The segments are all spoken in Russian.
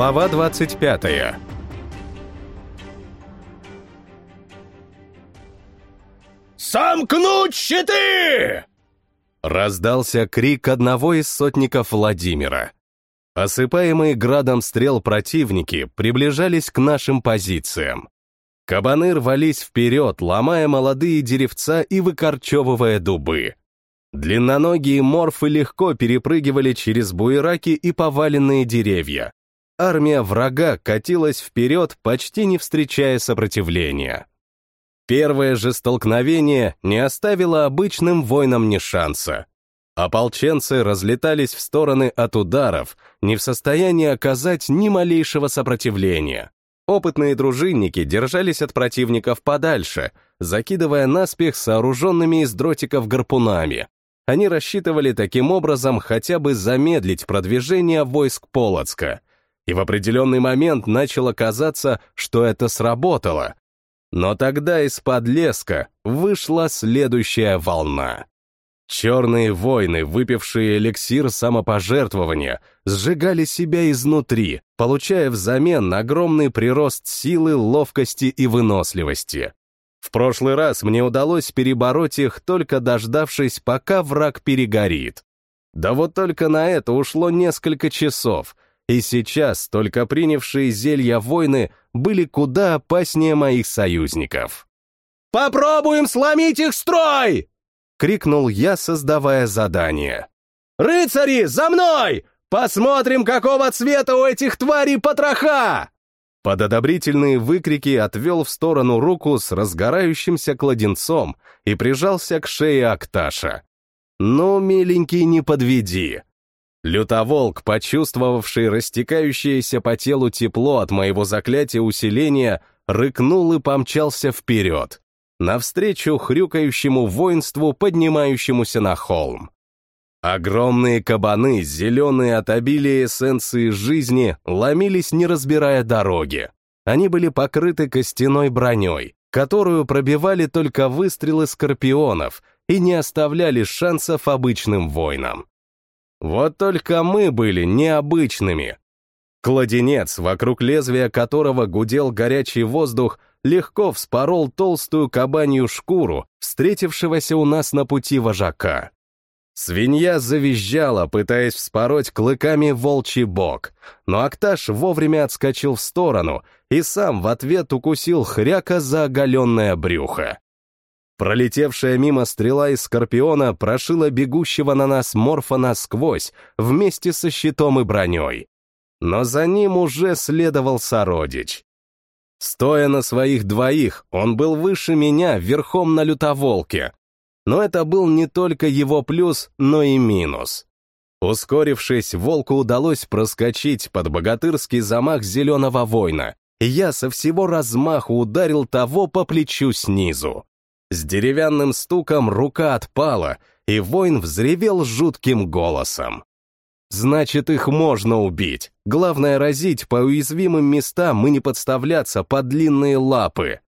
Глава 25 «Сомкнуть щиты!» Раздался крик одного из сотников Владимира. Осыпаемые градом стрел противники приближались к нашим позициям. Кабаны рвались вперед, ломая молодые деревца и выкорчевывая дубы. Длинноногие морфы легко перепрыгивали через буераки и поваленные деревья. Армия врага катилась вперед, почти не встречая сопротивления. Первое же столкновение не оставило обычным воинам ни шанса. Ополченцы разлетались в стороны от ударов, не в состоянии оказать ни малейшего сопротивления. Опытные дружинники держались от противников подальше, закидывая наспех сооруженными из дротиков гарпунами, они рассчитывали таким образом хотя бы замедлить продвижение войск Полоцка. И в определенный момент начало казаться, что это сработало. Но тогда из-под леска вышла следующая волна. Черные воины, выпившие эликсир самопожертвования, сжигали себя изнутри, получая взамен огромный прирост силы, ловкости и выносливости. В прошлый раз мне удалось перебороть их, только дождавшись, пока враг перегорит. Да вот только на это ушло несколько часов, и сейчас только принявшие зелья войны были куда опаснее моих союзников. «Попробуем сломить их строй!» — крикнул я, создавая задание. «Рыцари, за мной! Посмотрим, какого цвета у этих тварей потроха!» Под одобрительные выкрики отвел в сторону руку с разгорающимся кладенцом и прижался к шее Акташа. «Ну, миленький, не подведи!» Лютоволк, почувствовавший растекающееся по телу тепло от моего заклятия усиления, рыкнул и помчался вперед, навстречу хрюкающему воинству, поднимающемуся на холм. Огромные кабаны, зеленые от обилия эссенции жизни, ломились, не разбирая дороги. Они были покрыты костяной броней, которую пробивали только выстрелы скорпионов и не оставляли шансов обычным воинам. Вот только мы были необычными. Кладенец, вокруг лезвия которого гудел горячий воздух, легко вспорол толстую кабанью шкуру, встретившегося у нас на пути вожака. Свинья завизжала, пытаясь вспороть клыками волчий бок, но Акташ вовремя отскочил в сторону и сам в ответ укусил хряка за оголенное брюхо. Пролетевшая мимо стрела из скорпиона прошила бегущего на нас морфа насквозь вместе со щитом и броней. Но за ним уже следовал сородич. Стоя на своих двоих, он был выше меня верхом на лютоволке, но это был не только его плюс, но и минус. Ускорившись, волку удалось проскочить под богатырский замах зеленого воина, и я со всего размаху ударил того по плечу снизу. С деревянным стуком рука отпала, и воин взревел жутким голосом. Значит, их можно убить. Главное разить по уязвимым местам и не подставляться под длинные лапы.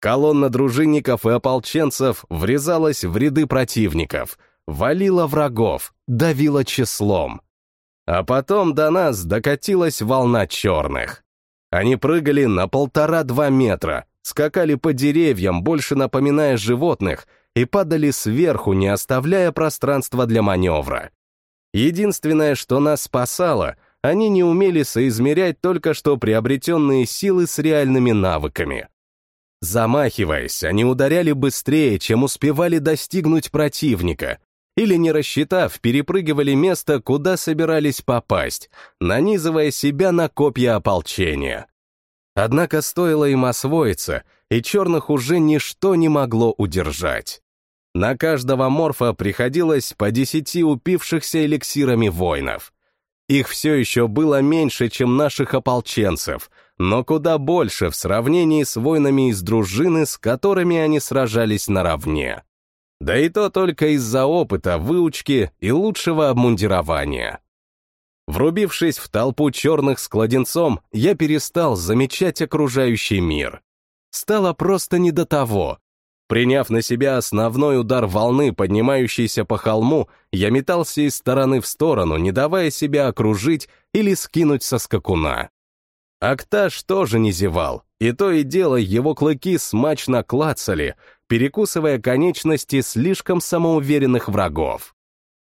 Колонна дружинников и ополченцев врезалась в ряды противников, валила врагов, давила числом. А потом до нас докатилась волна черных. Они прыгали на полтора-два метра, скакали по деревьям, больше напоминая животных, и падали сверху, не оставляя пространства для маневра. Единственное, что нас спасало, они не умели соизмерять только что приобретенные силы с реальными навыками. Замахиваясь, они ударяли быстрее, чем успевали достигнуть противника, или, не рассчитав, перепрыгивали место, куда собирались попасть, нанизывая себя на копья ополчения. Однако стоило им освоиться, и черных уже ничто не могло удержать. На каждого морфа приходилось по десяти упившихся эликсирами воинов. Их все еще было меньше, чем наших ополченцев — но куда больше в сравнении с воинами из дружины, с которыми они сражались наравне. Да и то только из-за опыта, выучки и лучшего обмундирования. Врубившись в толпу черных с кладенцом, я перестал замечать окружающий мир. Стало просто не до того. Приняв на себя основной удар волны, поднимающейся по холму, я метался из стороны в сторону, не давая себя окружить или скинуть со скакуна. Акташ тоже не зевал, и то и дело его клыки смачно клацали, перекусывая конечности слишком самоуверенных врагов.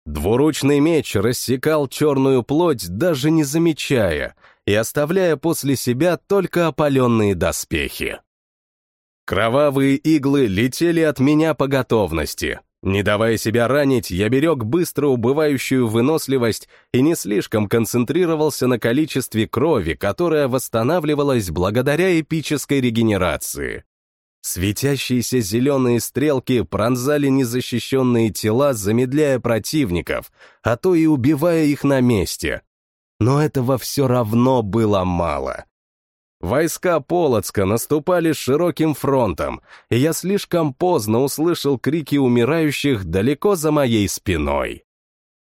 Двуручный меч рассекал черную плоть, даже не замечая, и оставляя после себя только опаленные доспехи. Кровавые иглы летели от меня по готовности. Не давая себя ранить, я берег быстро убывающую выносливость и не слишком концентрировался на количестве крови, которая восстанавливалась благодаря эпической регенерации. Светящиеся зеленые стрелки пронзали незащищенные тела, замедляя противников, а то и убивая их на месте. Но этого все равно было мало. Войска Полоцка наступали широким фронтом, и я слишком поздно услышал крики умирающих далеко за моей спиной.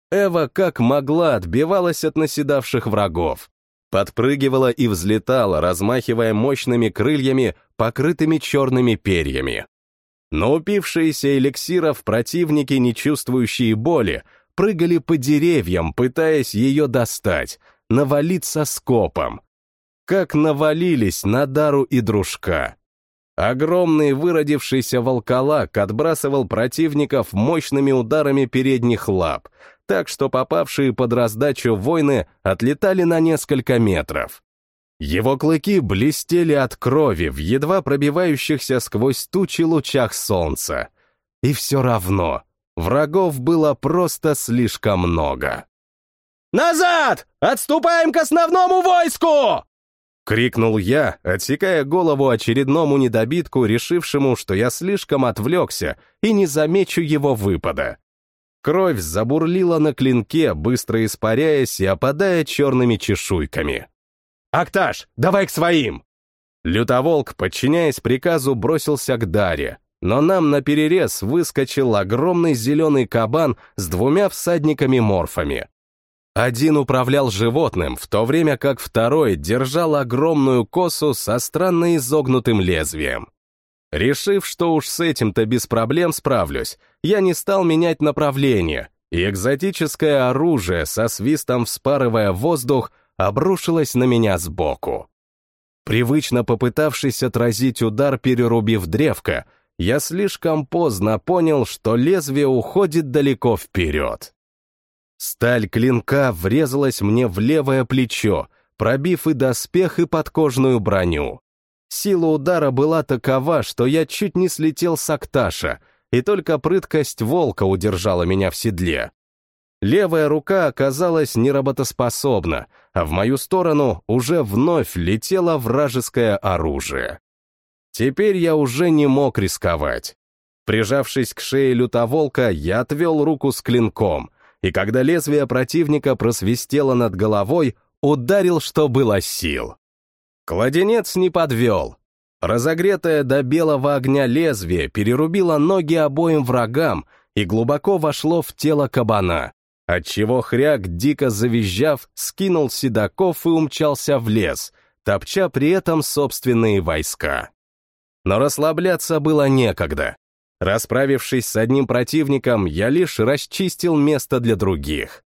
Эва как могла отбивалась от наседавших врагов. Подпрыгивала и взлетала, размахивая мощными крыльями, покрытыми черными перьями. Но упившиеся эликсиров противники, не чувствующие боли, прыгали по деревьям, пытаясь ее достать, навалиться скопом, как навалились на Дару и дружка. Огромный выродившийся волколак отбрасывал противников мощными ударами передних лап, так что попавшие под раздачу воины отлетали на несколько метров. Его клыки блестели от крови в едва пробивающихся сквозь тучи лучах солнца. И все равно врагов было просто слишком много. «Назад! Отступаем к основному войску!» Крикнул я, отсекая голову очередному недобитку, решившему, что я слишком отвлекся и не замечу его выпада. Кровь забурлила на клинке, быстро испаряясь и опадая черными чешуйками. «Акташ, давай к своим!» Лютоволк, подчиняясь приказу, бросился к Даре, но нам на перерез выскочил огромный зеленый кабан с двумя всадниками-морфами. Один управлял животным, в то время как второй держал огромную косу со странно изогнутым лезвием. Решив, что уж с этим-то без проблем справлюсь, я не стал менять направление, и экзотическое оружие, со свистом вспарывая воздух, обрушилось на меня сбоку. Привычно попытавшись отразить удар, перерубив древко, я слишком поздно понял, что лезвие уходит далеко вперед. Сталь клинка врезалась мне в левое плечо, пробив и доспех, и подкожную броню. Сила удара была такова, что я чуть не слетел с акташа, и только прыткость волка удержала меня в седле. Левая рука оказалась неработоспособна, а в мою сторону уже вновь летело вражеское оружие. Теперь я уже не мог рисковать. Прижавшись к шее лютоволка, я отвел руку с клинком — и когда лезвие противника просвистело над головой, ударил, что было сил. Кладенец не подвел. Разогретое до белого огня лезвие перерубило ноги обоим врагам и глубоко вошло в тело кабана, отчего хряк, дико завизжав, скинул седаков и умчался в лес, топча при этом собственные войска. Но расслабляться было некогда. Расправившись с одним противником, я лишь расчистил место для других.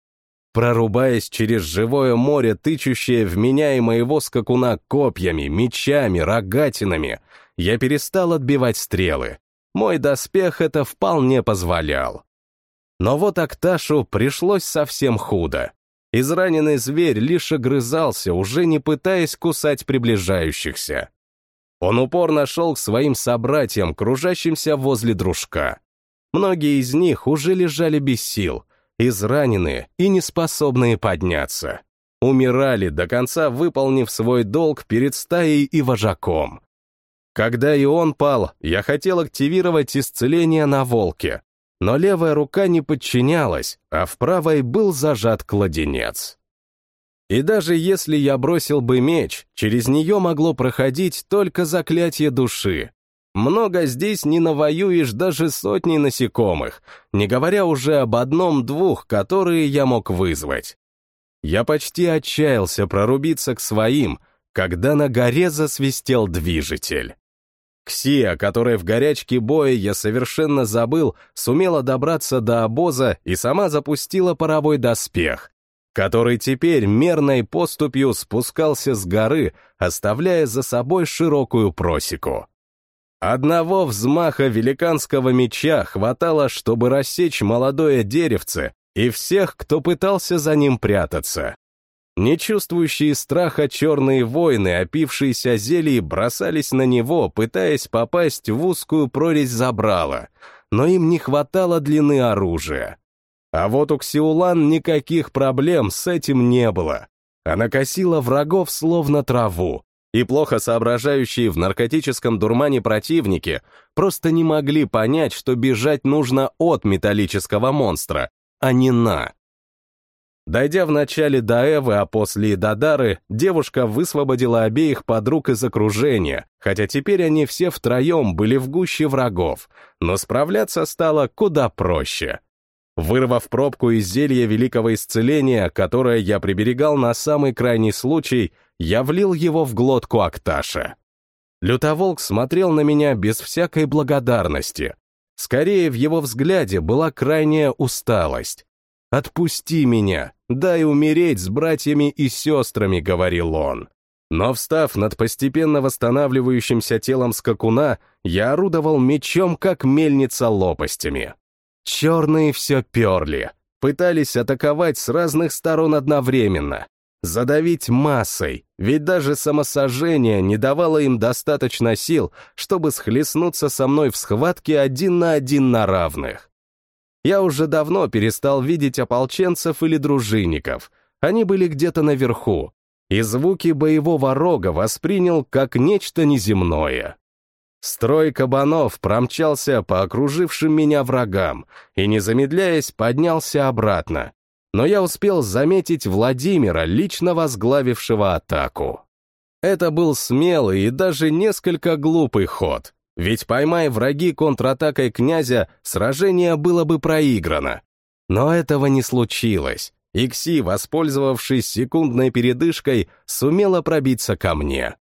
Прорубаясь через живое море, тычущее в меня и моего скакуна копьями, мечами, рогатинами, я перестал отбивать стрелы. Мой доспех это вполне позволял. Но вот Акташу пришлось совсем худо. Израненный зверь лишь огрызался, уже не пытаясь кусать приближающихся. Он упорно шел к своим собратьям, кружащимся возле дружка. Многие из них уже лежали без сил, израненные и неспособные подняться. Умирали, до конца выполнив свой долг перед стаей и вожаком. Когда и он пал, я хотел активировать исцеление на волке, но левая рука не подчинялась, а в правой был зажат кладенец. И даже если я бросил бы меч, через нее могло проходить только заклятие души. Много здесь не навоюешь даже сотни насекомых, не говоря уже об одном-двух, которые я мог вызвать. Я почти отчаялся прорубиться к своим, когда на горе засвистел движитель. Ксия, которой в горячке боя я совершенно забыл, сумела добраться до обоза и сама запустила паровой доспех, который теперь мерной поступью спускался с горы, оставляя за собой широкую просеку. Одного взмаха великанского меча хватало, чтобы рассечь молодое деревце и всех, кто пытался за ним прятаться. Не чувствующие страха черные воины, опившиеся зелий, бросались на него, пытаясь попасть в узкую прорезь забрала, но им не хватало длины оружия. А вот у Ксиулан никаких проблем с этим не было. Она косила врагов словно траву, и плохо соображающие в наркотическом дурмане противники просто не могли понять, что бежать нужно от металлического монстра, а не на. Дойдя вначале до Эвы, а после и до Дары, девушка высвободила обеих подруг из окружения, хотя теперь они все втроем были в гуще врагов, но справляться стало куда проще. Вырвав пробку из зелья великого исцеления, которое я приберегал на самый крайний случай, я влил его в глотку Акташа. Лютоволк смотрел на меня без всякой благодарности. Скорее, в его взгляде была крайняя усталость. «Отпусти меня, дай умереть с братьями и сестрами», — говорил он. Но, встав над постепенно восстанавливающимся телом скакуна, я орудовал мечом, как мельница лопастями. Черные все перли, пытались атаковать с разных сторон одновременно, задавить массой, ведь даже самосожжение не давало им достаточно сил, чтобы схлестнуться со мной в схватке один на один на равных. Я уже давно перестал видеть ополченцев или дружинников, они были где-то наверху, и звуки боевого рога воспринял как нечто неземное. Строй кабанов промчался по окружившим меня врагам и, не замедляясь, поднялся обратно, но я успел заметить Владимира, лично возглавившего атаку. Это был смелый и даже несколько глупый ход, ведь поймай враги контратакой князя, сражение было бы проиграно. Но этого не случилось. Икси, воспользовавшись секундной передышкой, сумела пробиться ко мне.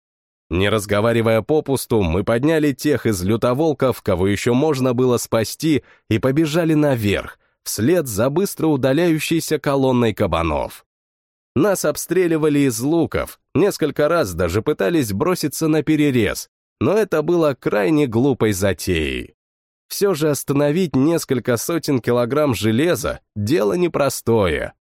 Не разговаривая попусту, мы подняли тех из лютоволков, кого еще можно было спасти, и побежали наверх, вслед за быстро удаляющейся колонной кабанов. Нас обстреливали из луков, несколько раз даже пытались броситься на перерез, но это было крайне глупой затеей. Все же остановить несколько сотен килограмм железа — дело непростое.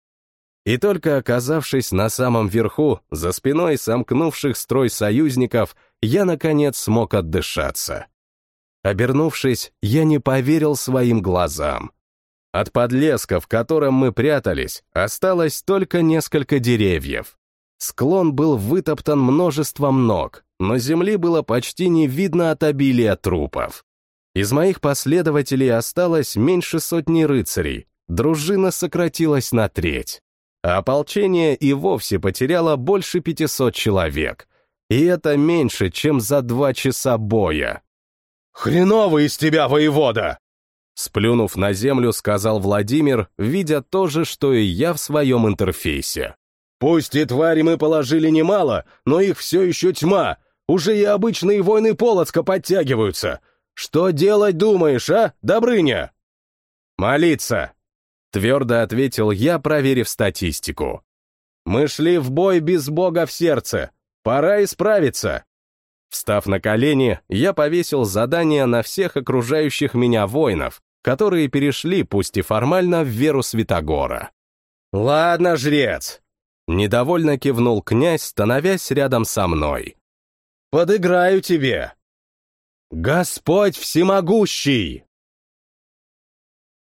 И только оказавшись на самом верху, за спиной сомкнувших строй союзников, я, наконец, смог отдышаться. Обернувшись, я не поверил своим глазам. От подлеска, в котором мы прятались, осталось только несколько деревьев. Склон был вытоптан множеством ног, но земли было почти не видно от обилия трупов. Из моих последователей осталось меньше сотни рыцарей, дружина сократилась на треть. А ополчение и вовсе потеряло больше 500 человек. И это меньше, чем за два часа боя. «Хреново из тебя, воевода!» Сплюнув на землю, сказал Владимир, видя то же, что и я в своем интерфейсе. «Пусть и твари мы положили немало, но их все еще тьма. Уже и обычные войны Полоцка подтягиваются. Что делать думаешь, а, Добрыня?» «Молиться!» — твердо ответил я, проверив статистику. «Мы шли в бой без Бога в сердце. Пора исправиться!» Встав на колени, я повесил задание на всех окружающих меня воинов, которые перешли, пусть и формально, в веру Святогора. «Ладно, жрец!» Недовольно кивнул князь, становясь рядом со мной. «Подыграю тебе!» «Господь всемогущий!»